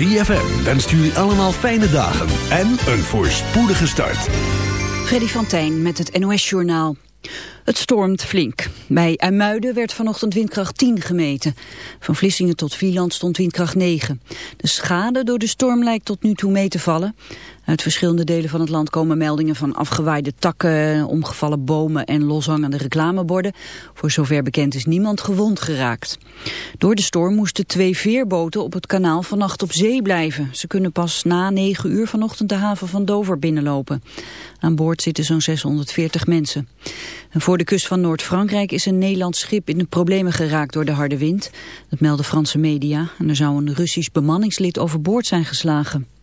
ZFM wenst jullie allemaal fijne dagen en een voorspoedige start. Freddy van Tijn met het NOS-journaal. Het stormt flink. Bij IJmuiden werd vanochtend windkracht 10 gemeten. Van Vlissingen tot Vlieland stond windkracht 9. De schade door de storm lijkt tot nu toe mee te vallen. Uit verschillende delen van het land komen meldingen van afgewaaide takken, omgevallen bomen en loshangende reclameborden. Voor zover bekend is niemand gewond geraakt. Door de storm moesten twee veerboten op het kanaal vannacht op zee blijven. Ze kunnen pas na 9 uur vanochtend de haven van Dover binnenlopen. Aan boord zitten zo'n 640 mensen. En voor de kust van Noord-Frankrijk is een Nederlands schip in de problemen geraakt door de harde wind. Dat melden Franse media. En er zou een Russisch bemanningslid overboord zijn geslagen.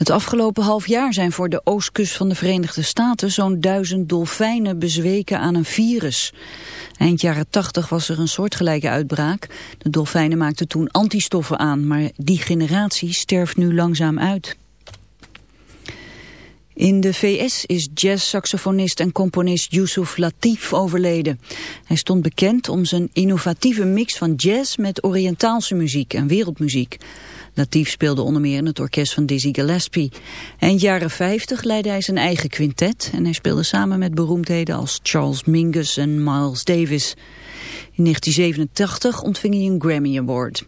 Het afgelopen half jaar zijn voor de oostkust van de Verenigde Staten zo'n duizend dolfijnen bezweken aan een virus. Eind jaren tachtig was er een soortgelijke uitbraak. De dolfijnen maakten toen antistoffen aan, maar die generatie sterft nu langzaam uit. In de VS is jazz-saxofonist en componist Yusuf Latif overleden. Hij stond bekend om zijn innovatieve mix van jazz met Oriëntaalse muziek en wereldmuziek. Latif speelde onder meer in het orkest van Dizzy Gillespie. Eind jaren 50 leidde hij zijn eigen quintet en hij speelde samen met beroemdheden als Charles Mingus en Miles Davis. In 1987 ontving hij een Grammy Award.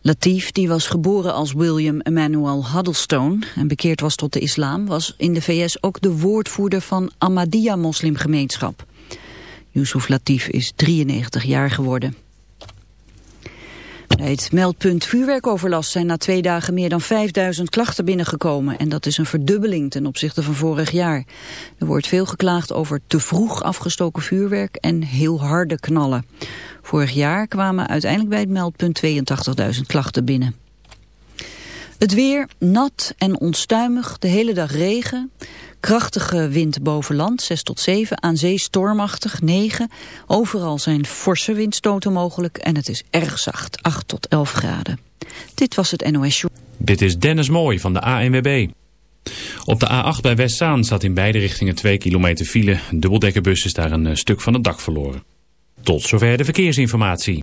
Latif, die was geboren als William Emmanuel Huddlestone en bekeerd was tot de islam, was in de VS ook de woordvoerder van Ahmadiyya-moslimgemeenschap. Yusuf Latif is 93 jaar geworden. Het meldpunt vuurwerkoverlast zijn na twee dagen meer dan 5000 klachten binnengekomen. En dat is een verdubbeling ten opzichte van vorig jaar. Er wordt veel geklaagd over te vroeg afgestoken vuurwerk en heel harde knallen. Vorig jaar kwamen uiteindelijk bij het meldpunt 82.000 klachten binnen. Het weer nat en onstuimig, de hele dag regen. Krachtige wind boven land, 6 tot 7. Aan zee stormachtig, 9. Overal zijn forse windstoten mogelijk en het is erg zacht, 8 tot 11 graden. Dit was het NOS Show. Dit is Dennis Mooij van de ANWB. Op de A8 bij Westzaan staat in beide richtingen 2 kilometer file. Een dubbeldekkerbus is daar een eh, stuk van het dak verloren. Tot zover de verkeersinformatie.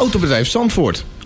Autobedrijf Zandvoort,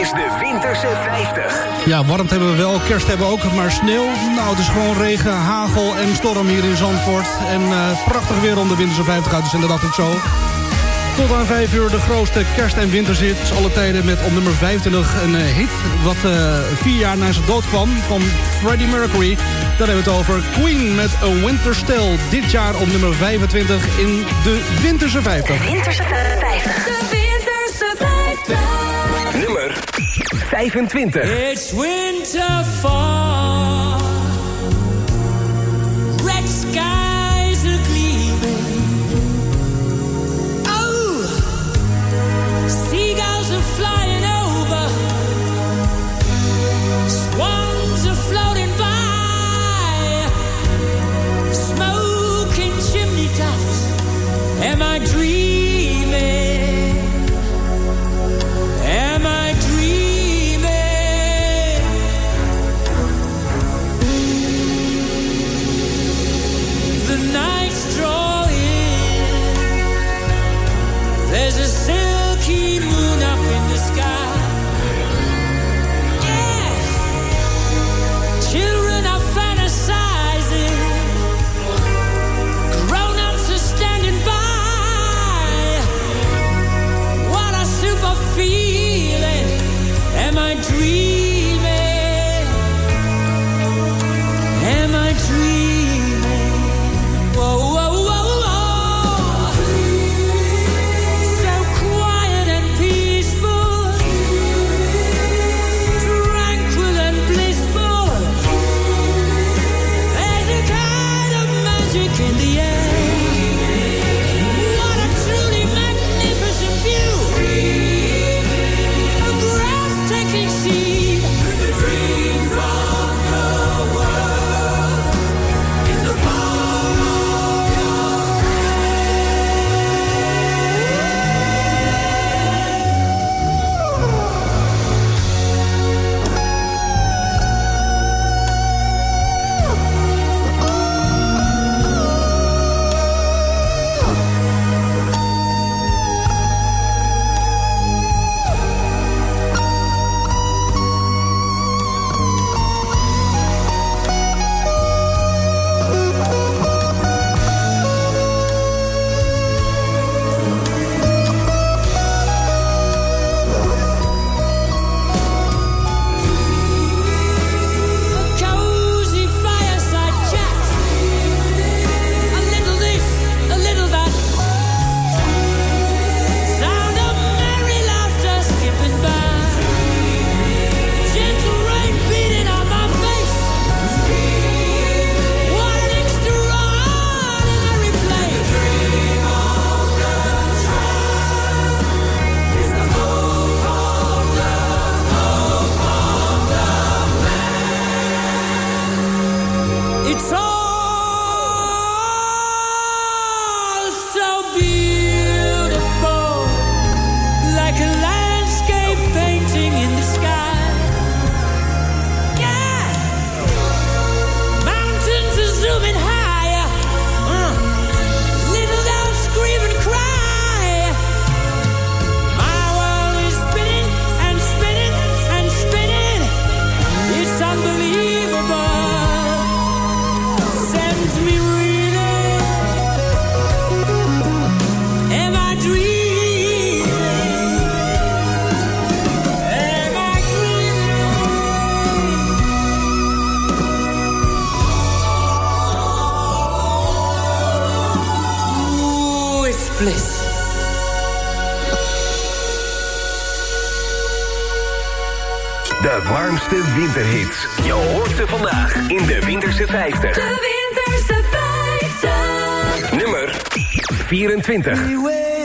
Is de Winterse 50. Ja, warmte hebben we wel, kerst hebben we ook, maar sneeuw. Nou, het is gewoon regen, hagel en storm hier in Zandvoort. En uh, prachtig weer om de Winterse 50 uit te zenden, dacht ik zo. Tot aan 5 uur de grootste kerst- en winterzit. Alle tijden met op nummer 25 een uh, hit. Wat uh, vier jaar na zijn dood kwam van Freddie Mercury. Daar hebben we het over. Queen met A Winter Still. Dit jaar op nummer 25 in de Winterse 50. De Winterse 50. 25. It's winter fall. De winterhits. Je hoort ze vandaag in de Winterse 50. De Winterse 50. Nummer 24.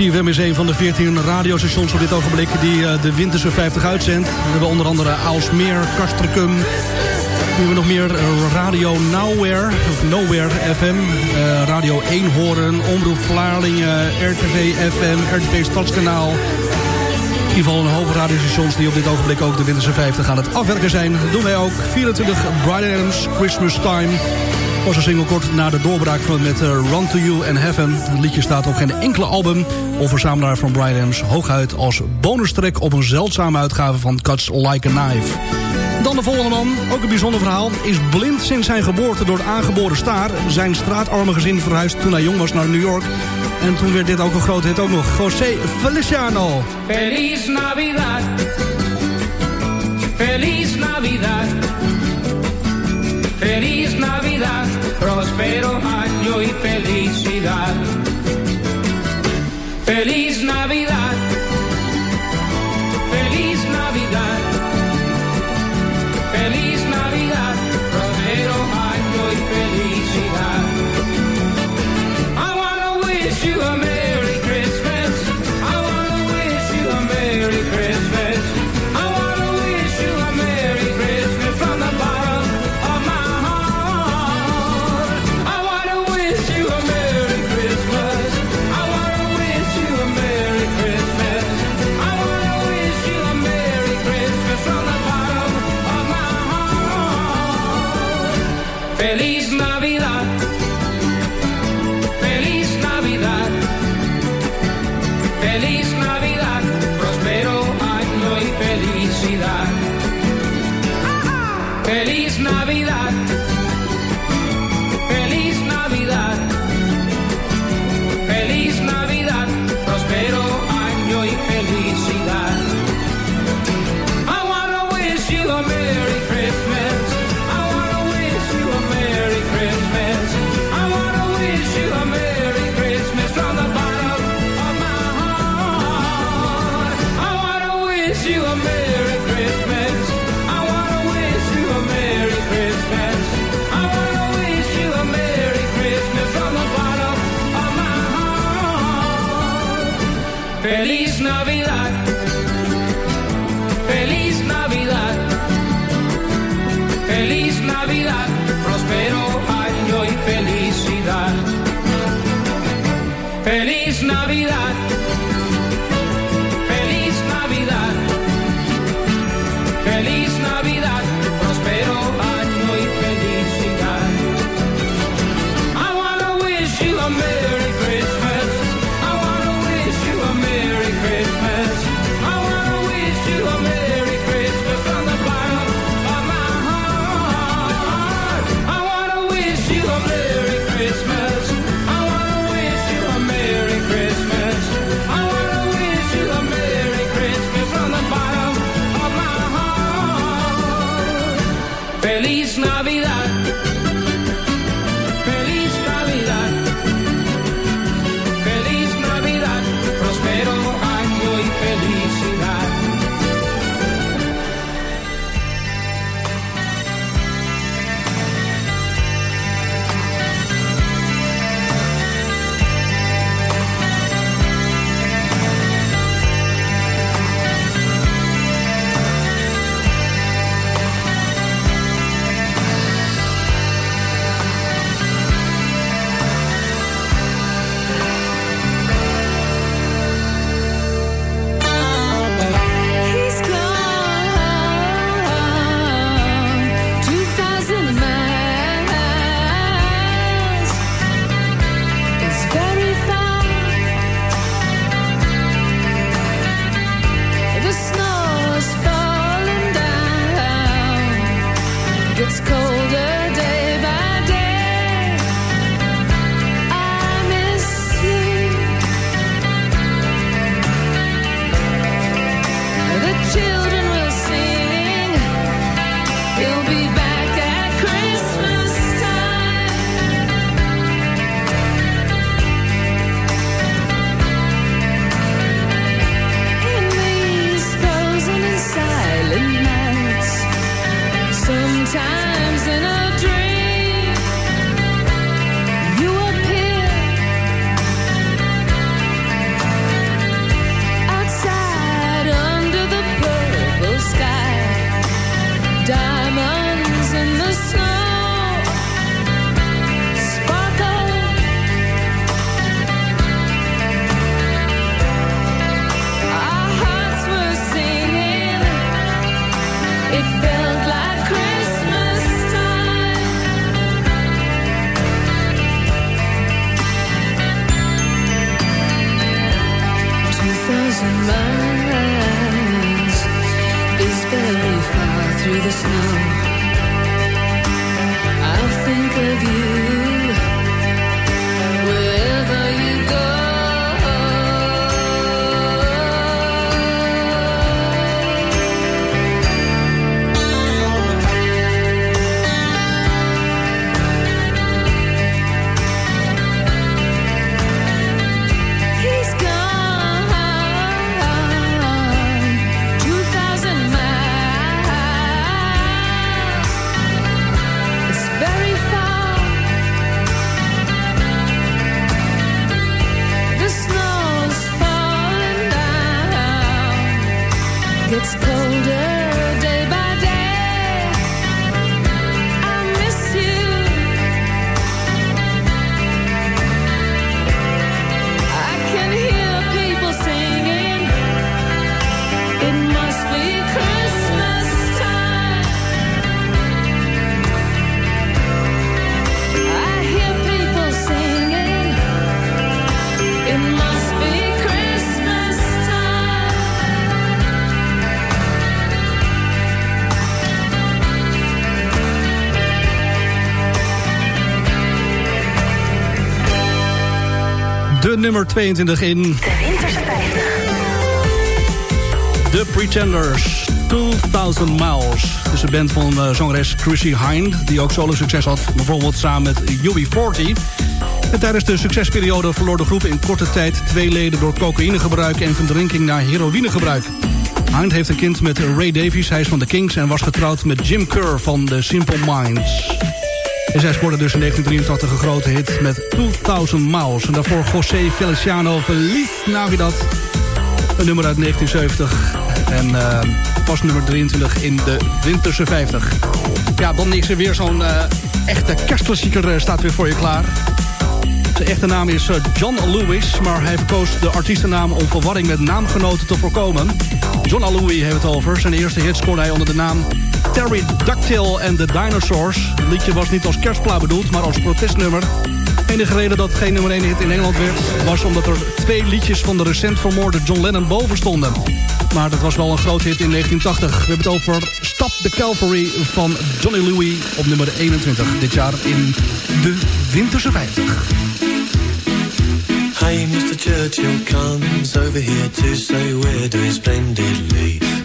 CFM is een van de 14 radiostations op dit ogenblik die eh, de Winterse 50 uitzendt. We hebben onder andere Aalsmeer, Castricum. We hebben nog meer eh, Radio Nowhere, of Nowhere FM, eh, Radio Eenhoorn, Omroep Vlaardingen, RTV FM, RTV Stadskanaal. In ieder geval een hoop radiostations die op dit ogenblik ook de Winterse 50 aan het afwerken zijn. Dat doen wij ook. 24 Brian Adams, Christmas Time. Was een single kort na de doorbraak van met eh, Run to You and Heaven. Het liedje staat op geen enkele album of verzamelaar van Brian Adams hooguit als bonustrack op een zeldzame uitgave van Cuts Like a Knife. Dan de volgende man, ook een bijzonder verhaal, is blind sinds zijn geboorte door de aangeboren staar. Zijn straatarme gezin verhuisd toen hij jong was naar New York. En toen werd dit ook een groot hit ook nog. José Feliciano. Feliz Navidad. Feliz Navidad. Feliz Navidad. Prospero año y felicidad. Feliz Navidad. Feliz Navidad. Very far through the snow. Nummer 22 in... De Winterse 50. The Pretenders, 2000 Miles. Het is een band van uh, zangeres Chrissy Hind... die ook solo succes had, bijvoorbeeld samen met UB40. En tijdens de succesperiode verloor de groep in korte tijd... twee leden door cocaïnegebruik en verdrinking naar heroïnegebruik. Hind heeft een kind met Ray Davies, hij is van de Kings... en was getrouwd met Jim Kerr van The Simple Minds. En zij scoorde dus in 1983 een grote hit met 2000 Miles. En daarvoor José Feliciano Feliz Navidad. Een nummer uit 1970. En eh, pas nummer 23 in de Winterse 50. Ja, dan is er weer zo'n eh, echte kerstklassieker eh, staat weer voor je klaar. Zijn echte naam is John Lewis, maar hij verkoos de artiestennaam om verwarring met naamgenoten te voorkomen. John Louis heeft het over. Zijn eerste hit scoorde hij onder de naam Terry Ducktail and the Dinosaurs. Het liedje was niet als kerstplaat bedoeld, maar als protestnummer. De enige reden dat geen nummer 1 hit in Engeland werd... was omdat er twee liedjes van de recent vermoorde John Lennon boven stonden. Maar dat was wel een groot hit in 1980. We hebben het over Stop the Calvary van Johnny Louis op nummer 21. Dit jaar in de Winterse 50. Hey, Mr. Churchill comes over here to say we're doing splendidly.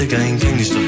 Yes, yet again, can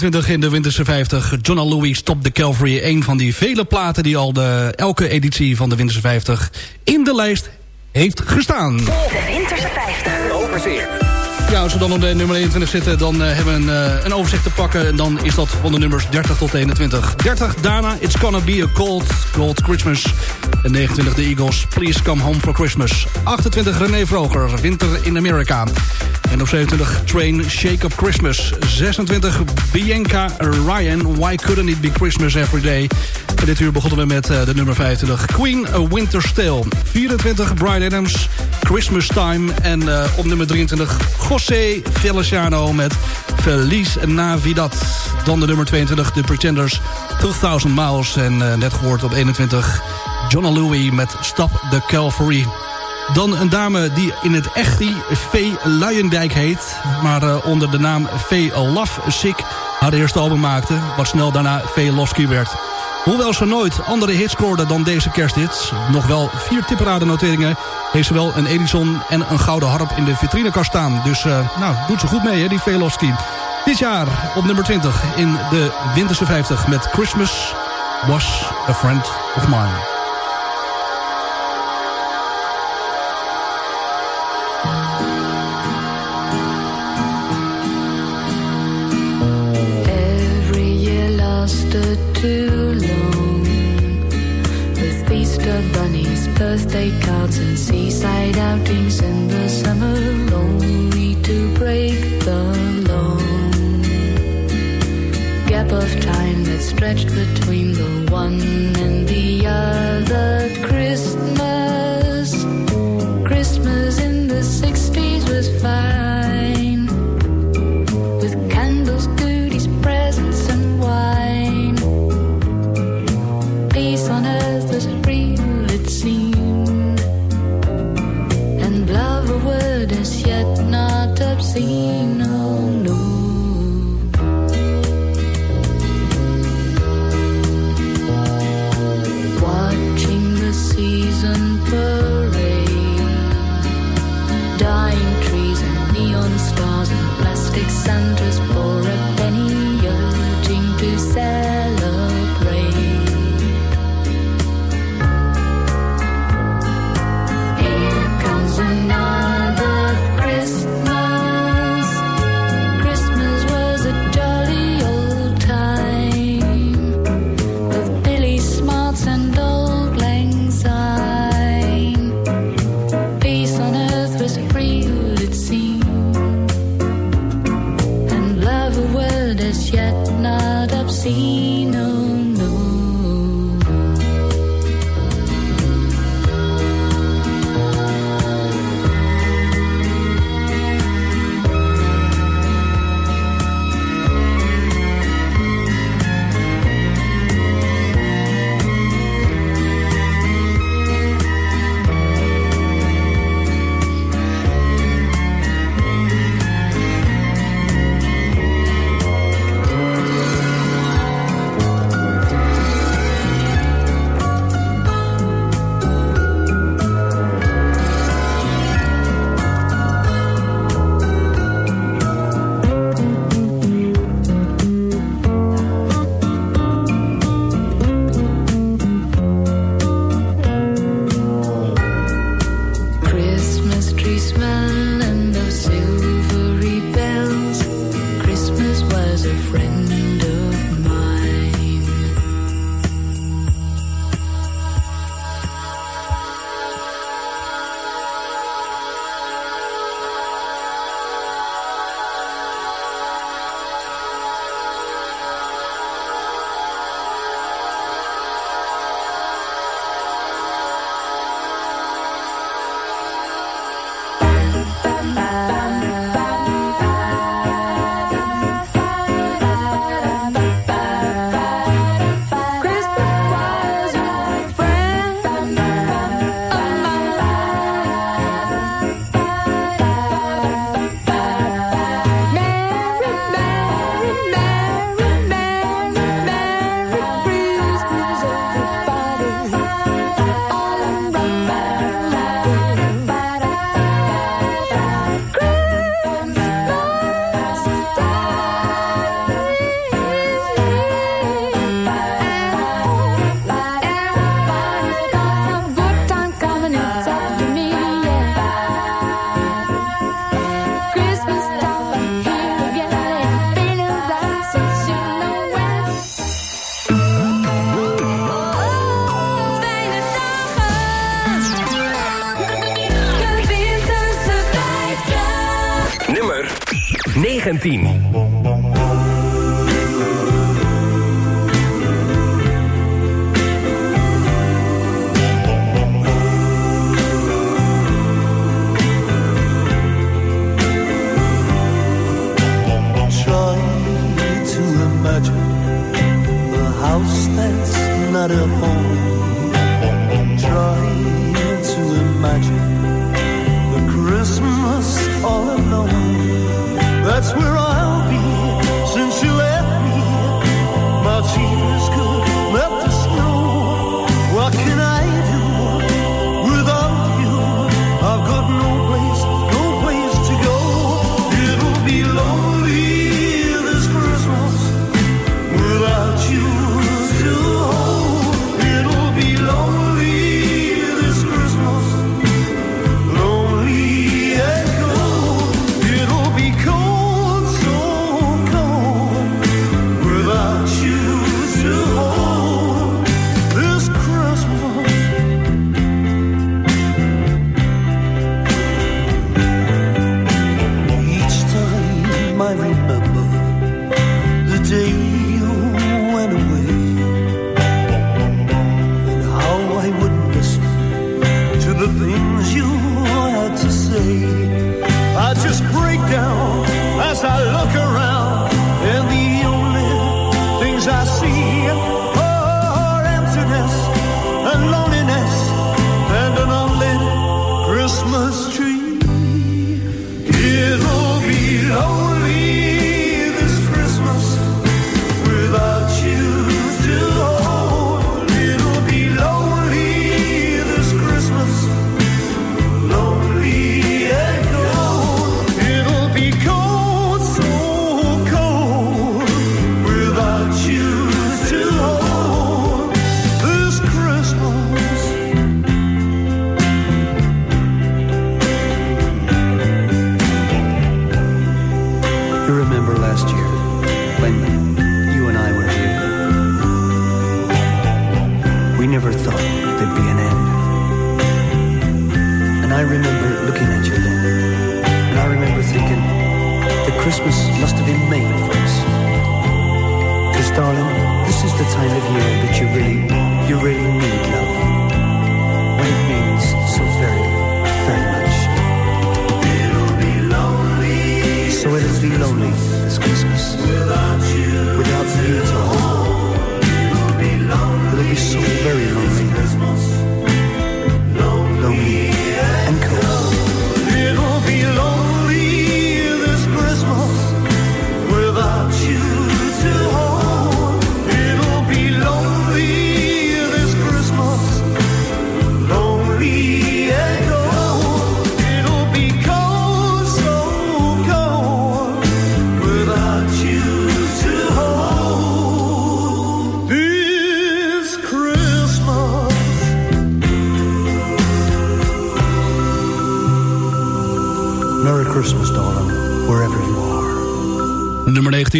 22 in de Winterse 50. John Louis Stop the Calvary. Een van die vele platen die al de, elke editie van de Winterse 50 in de lijst heeft gestaan. De Winterse 50. Ja, als we dan op de nummer 21 zitten, dan eh, hebben we een, eh, een, overzicht te pakken. En dan is dat van de nummers 30 tot 21. 30, Dana, It's Gonna Be a Cold, Cold Christmas. 29, de Eagles, Please Come Home for Christmas. 28, René Vroger, Winter in America. En op 27, Train, Shake Up Christmas. 26, Bianca Ryan, Why Couldn't It Be Christmas Every Day. En dit uur begonnen we met eh, de nummer 25, Queen, A Winter's Tale. 24, Brian Adams, Christmas Time. En eh, op nummer 23, José Feliciano met Feliz Navidad. Dan de nummer 22, The Pretenders, 2000 Miles. En eh, net gehoord op 21, John Louie met Stop the Calvary. Dan een dame die in het echt Vee Luijendijk heet... maar eh, onder de naam Love Sick haar eerste album maakte... wat snel daarna Vee Losky werd. Hoewel ze nooit andere hits scoorde dan deze kersthits... nog wel vier tipperade-noteringen... heeft ze wel een Edison en een gouden harp in de vitrinekast staan. Dus eh, nou, doet ze goed mee, hè, die Vee Losky. Dit jaar op nummer 20 in de Winterse 50 met Christmas Was a Friend of Mine. Cards and seaside outings in the summer Only to break the long gap of time that stretched between the one and the other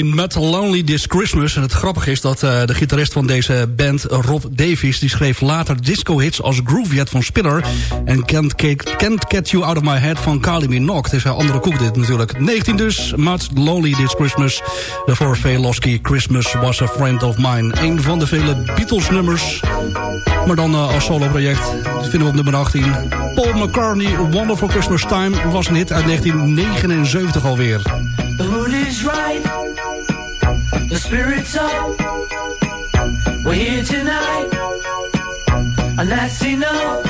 in Lonely This Christmas. En het grappige is dat eh, de gitarist van deze band, Rob Davies... die schreef later disco-hits als Groovehead van Spiller. en can't, can't, Get You Out Of My Head van Kylie Minogue. Het is een andere koek dit natuurlijk. 19 dus, Mud Lonely This Christmas. de Velosky, Christmas Was A Friend Of Mine. Een van de vele Beatles-nummers. Maar dan eh, als solo-project vinden we op nummer 18. Paul McCartney, Wonderful Christmas Time was een hit uit 1979 alweer. spirits up. We're here tonight, and that's enough.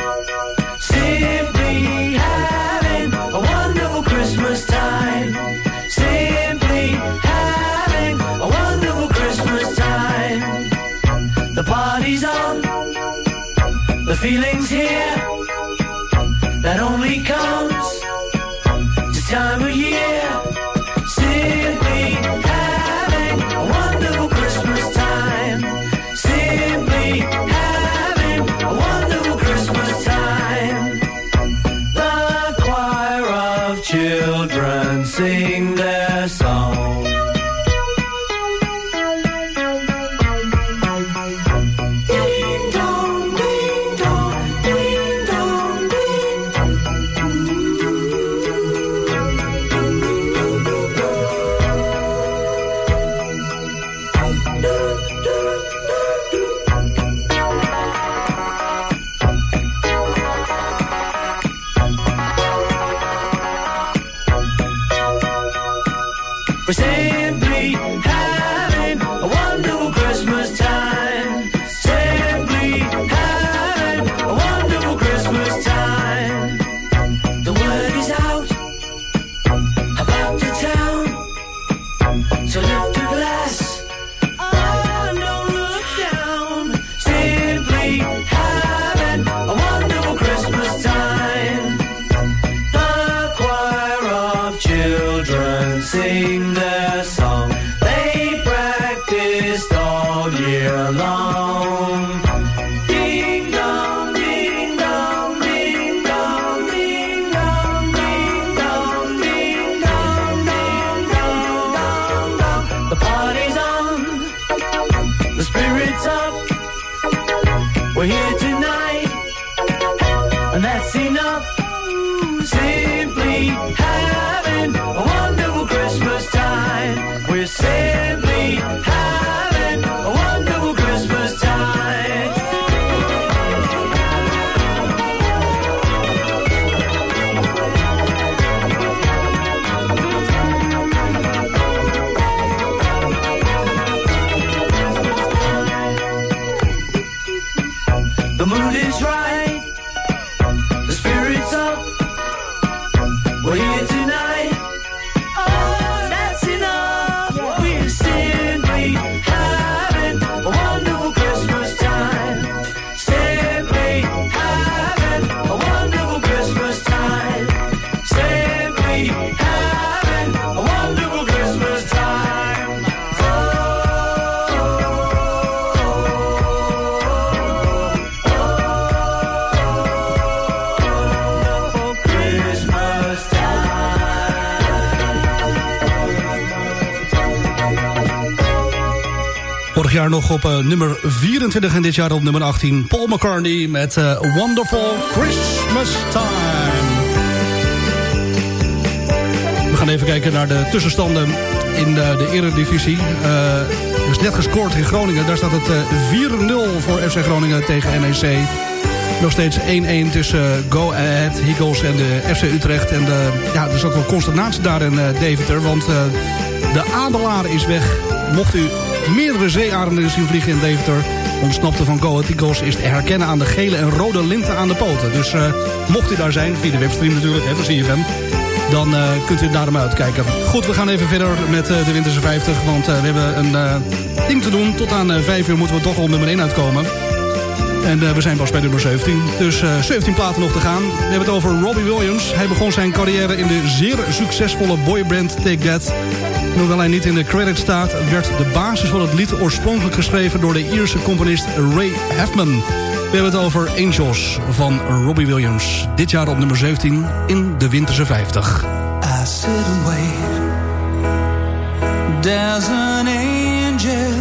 Simply having a wonderful Christmas time. Simply having a wonderful Christmas time. The party's on, the feeling jaar nog op eh, nummer 24 en dit jaar op nummer 18. Paul McCartney met eh, Wonderful Christmas Time. We gaan even kijken naar de tussenstanden in de, de eredivisie. Eh, er is net gescoord in Groningen. Daar staat het eh, 4-0 voor FC Groningen tegen NEC. Nog steeds 1-1 tussen Go Ahead Eagles en de FC Utrecht. En de, ja, er ook wel consternatie daar in eh, Deventer. Want eh, de Adelaar is weg. Mocht u meerdere zeearenden zien vliegen in Deventer... ontsnapte van Go Eagles is te herkennen aan de gele en rode linten aan de poten. Dus eh, mocht u daar zijn, via de webstream natuurlijk, hè, van CFM... dan eh, kunt u daar naar uitkijken. Goed, we gaan even verder met eh, de Winterse 50. Want we hebben een ding te doen. Tot aan eh, 5 uur moeten we toch al nummer 1 uitkomen. En we zijn pas bij nummer 17. Dus eh 17 platen nog te gaan. We hebben het over Robbie Williams. Hij begon zijn carrière in de zeer succesvolle boyband Take That. Hoewel hij niet in de credits staat... werd de basis van het lied oorspronkelijk geschreven... door de Ierse componist Ray Hefman. We hebben het over Angels van Robbie Williams. Dit jaar op nummer 17 in de Winterse 50. I sit and wait. There's an angel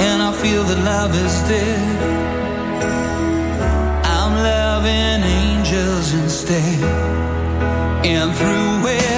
and I feel that love is dead, I'm loving angels instead, and through it.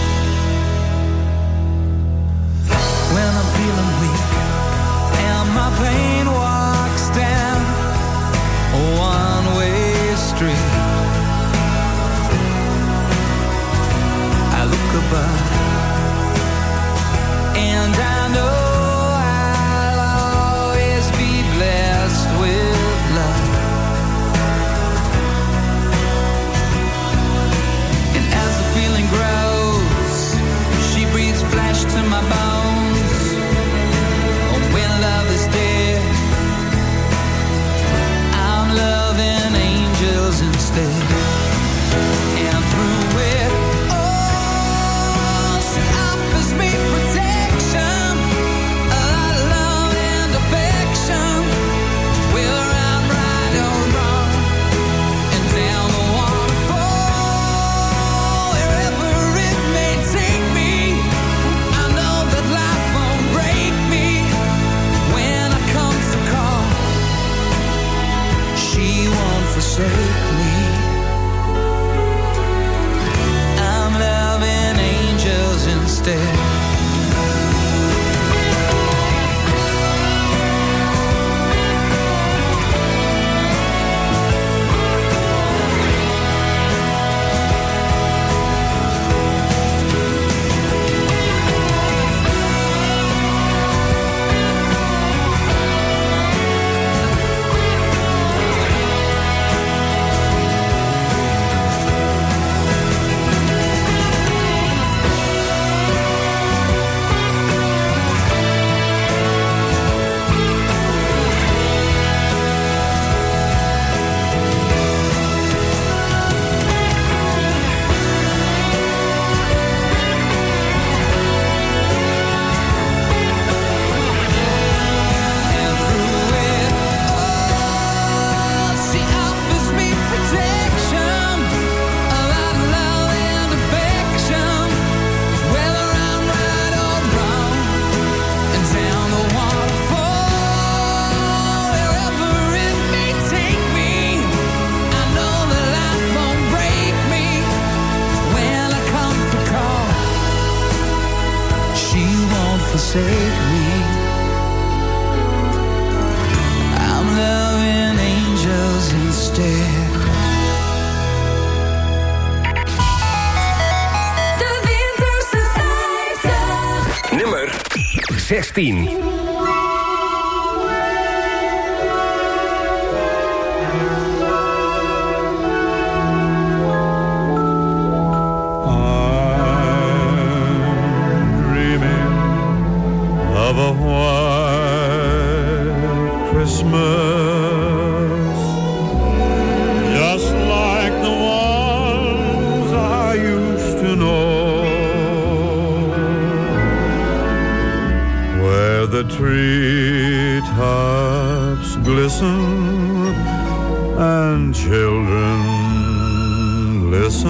10.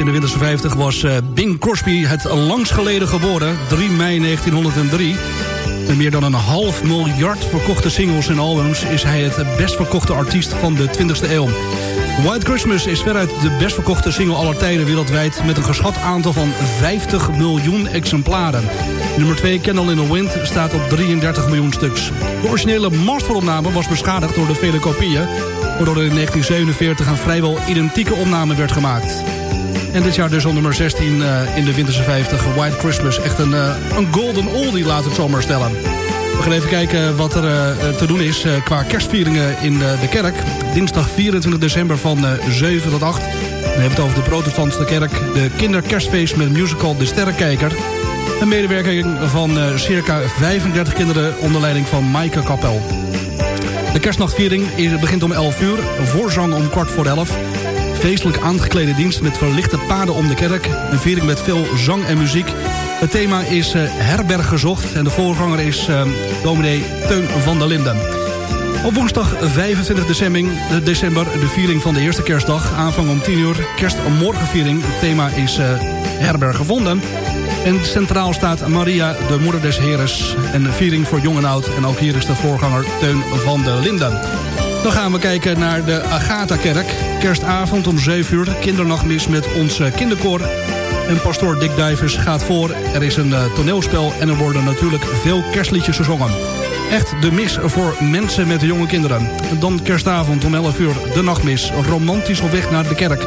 in de Winterse 50 was eh, Bing Crosby het langst geleden geboren. 3 mei 1903. Met meer dan een half miljard verkochte singles en albums... is hij het best verkochte artiest van de 20e eeuw. White Christmas is veruit de best verkochte single aller tijden wereldwijd... met een geschat aantal van 50 miljoen exemplaren. Nummer 2, Candle in the Wind, staat op 33 miljoen stuks. De originele masteropname was beschadigd door de vele kopieën... waardoor er in 1947 een vrijwel identieke opname werd gemaakt. En dit jaar dus op nummer 16 eh, in de Winterse 50. White Christmas. Echt een, eh, een golden oldie, laat het zo maar stellen. We gaan even kijken wat er eh, te doen is qua kerstvieringen in de kerk. Dinsdag 24 december van eh, 7 tot 8. Dan hebben we het over de protestantse kerk. De kinderkerstfeest met musical De Sterrenkijker. Een medewerking van circa 35 kinderen onder leiding van Maaike Kapel. De kerstnachtviering begint om 11 uur. Voorzang om kwart voor 11. Feestelijk aangeklede dienst met verlichte paden om de kerk. Een viering met veel zang en muziek. Het thema is eh, herberg gezocht. En de voorganger is eh, dominee Teun van der Linden. Op woensdag 25 december, de viering van de eerste kerstdag. Aanvang om 10 uur. Kerstmorgenviering. Het thema is eh, herberg gevonden. En centraal staat Maria, de moeder des Heres. En de viering voor jong en oud. En ook hier is de voorganger Teun van der Linden. Dan gaan we kijken naar de Agatha-kerk. Kerstavond om 7 uur. Kindernachtmis met ons eh, kinderkoor. En pastoor Dick Dijvers gaat voor. Er is een eh, toneelspel en er worden natuurlijk veel kerstliedjes gezongen. Echt de mis voor mensen met jonge kinderen. Dan kerstavond om 11 uur de nachtmis. Romantisch op weg naar de kerk.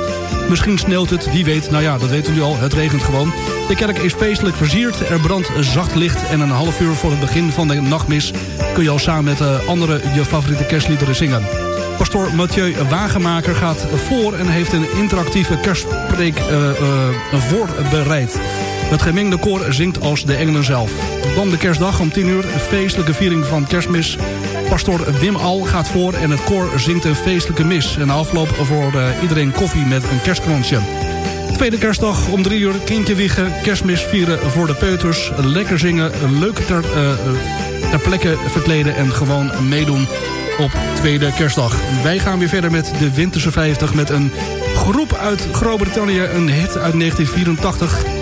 Misschien sneeuwt het, wie weet. Nou ja, dat weten we nu al. Het regent gewoon. De kerk is feestelijk versierd. Er brandt zacht licht. En een half uur voor het begin van de nachtmis... kun je al samen met anderen je favoriete kerstliederen zingen. Pastoor Mathieu Wagenmaker gaat voor en heeft een interactieve kerstpreek uh, uh, voorbereid. Het gemengde koor zingt als de engelen zelf. Dan de kerstdag om 10 uur, feestelijke viering van kerstmis. Pastoor Wim Al gaat voor en het koor zingt een feestelijke mis. En afloop voor uh, iedereen koffie met een kerstkransje. Tweede kerstdag om 3 uur, kindje wiegen, kerstmis vieren voor de peuters. Lekker zingen, leuk ter, uh, ter plekke verkleden en gewoon meedoen op tweede kerstdag. Wij gaan weer verder met de Winterse 50 met een groep uit Groot-Brittannië, een hit uit 1984.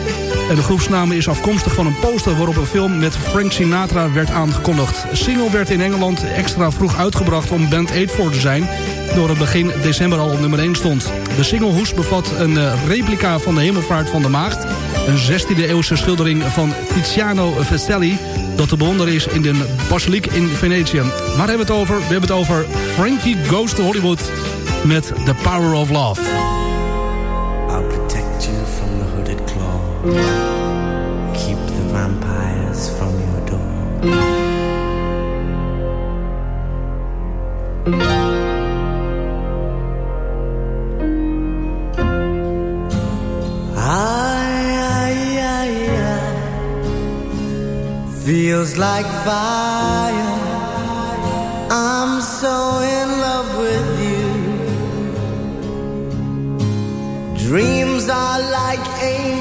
En de groepsnaam is afkomstig van een poster waarop een film met Frank Sinatra werd aangekondigd. Single werd in Engeland extra vroeg uitgebracht om Band 8 voor te zijn... door het begin december al op nummer 1 stond. De singlehoes bevat een replica van de hemelvaart van de maagd... een 16e eeuwse schildering van Tiziano Vestelli... dat te bewonderen is in de basiliek in Venetië. Waar hebben we het over? We hebben het over Frankie Goes to Hollywood met The Power of Love. Keep the vampires from your door. Feels like fire. I'm so in love with you. Dreams are like angels,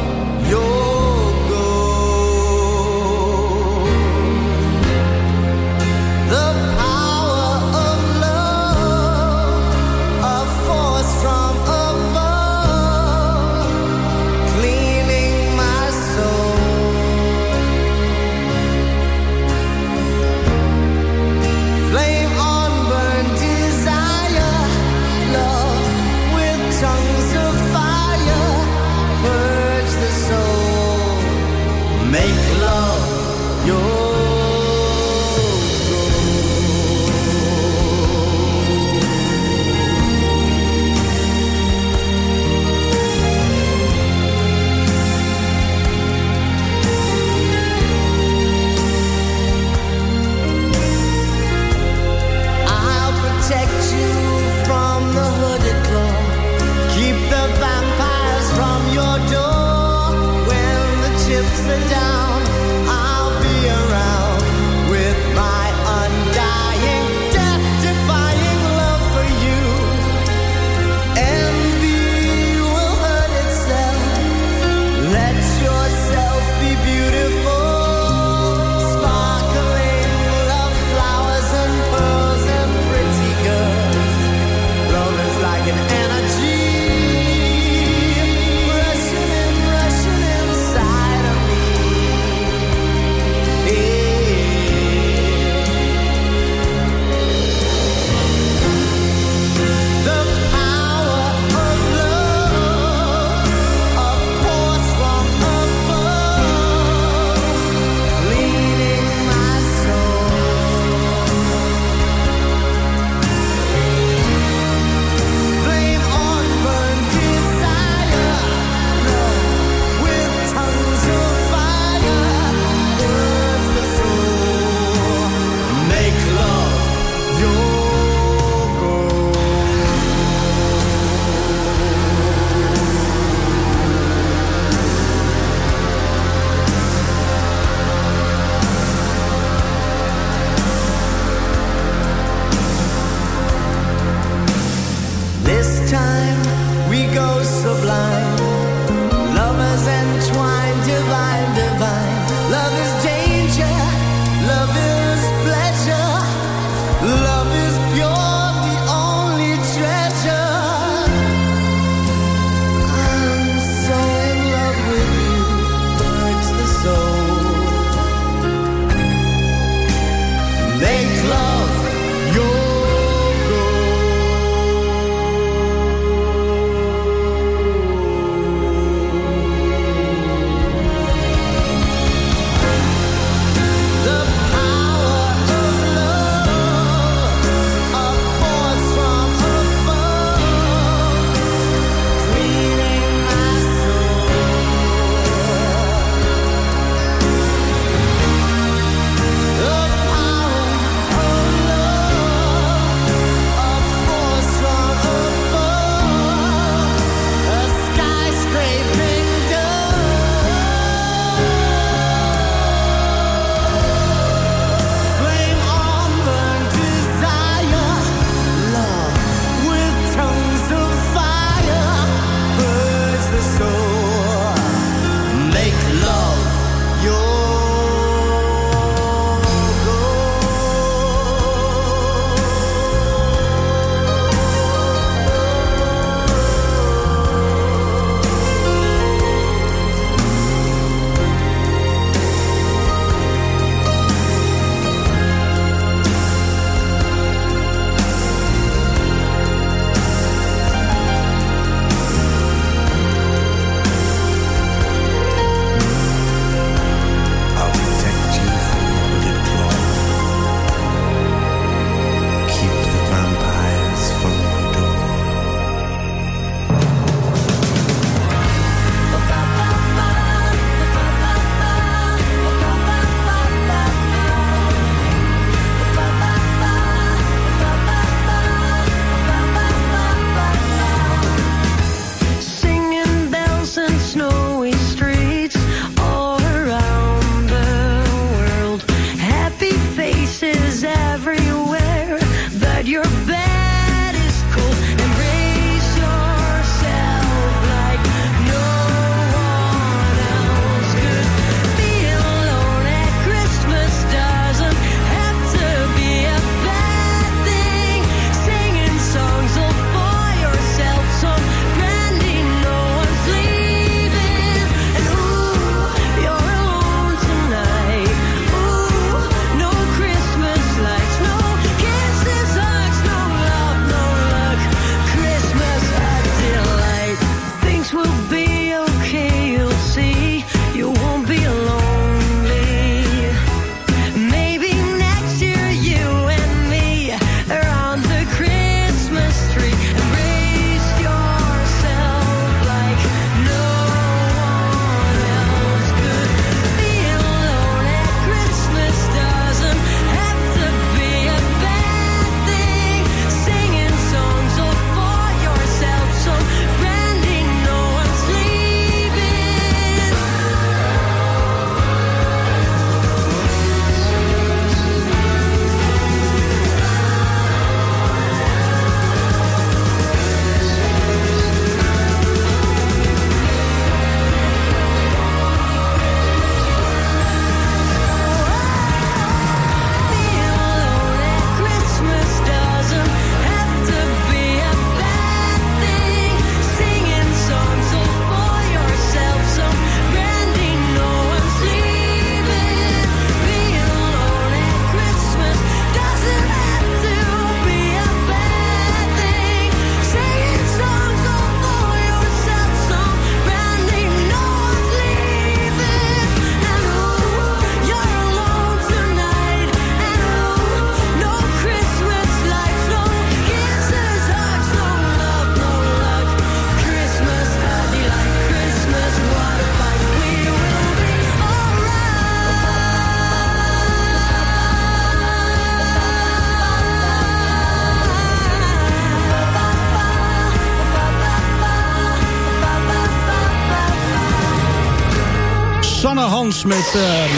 Met... ehm,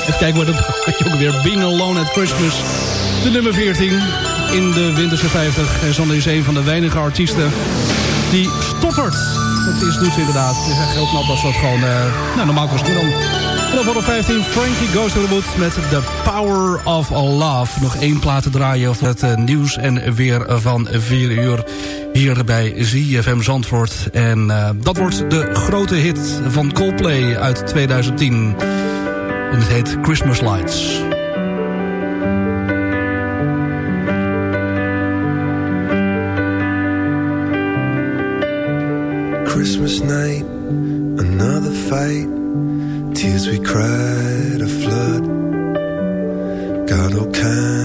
even kijken wat het ook weer. Being Alone at Christmas. De nummer 14 in de Winterse 50. En Sanne is een van de weinige artiesten die stottert. Dat is doet ze inderdaad. Het is echt heel knap als dat gewoon... eh, nou, normaal kost het dan. En dan voor de 15 Frankie Goes to the Woods met The Power of Love. Nog één plaat te draaien voor het eh, nieuws en weer van 4 uur hier bij ZFM Zandvoort. En eh, dat wordt de grote hit van Coldplay uit 2010. En het heet Christmas Lights. Tears we cried, a flood. Got all kinds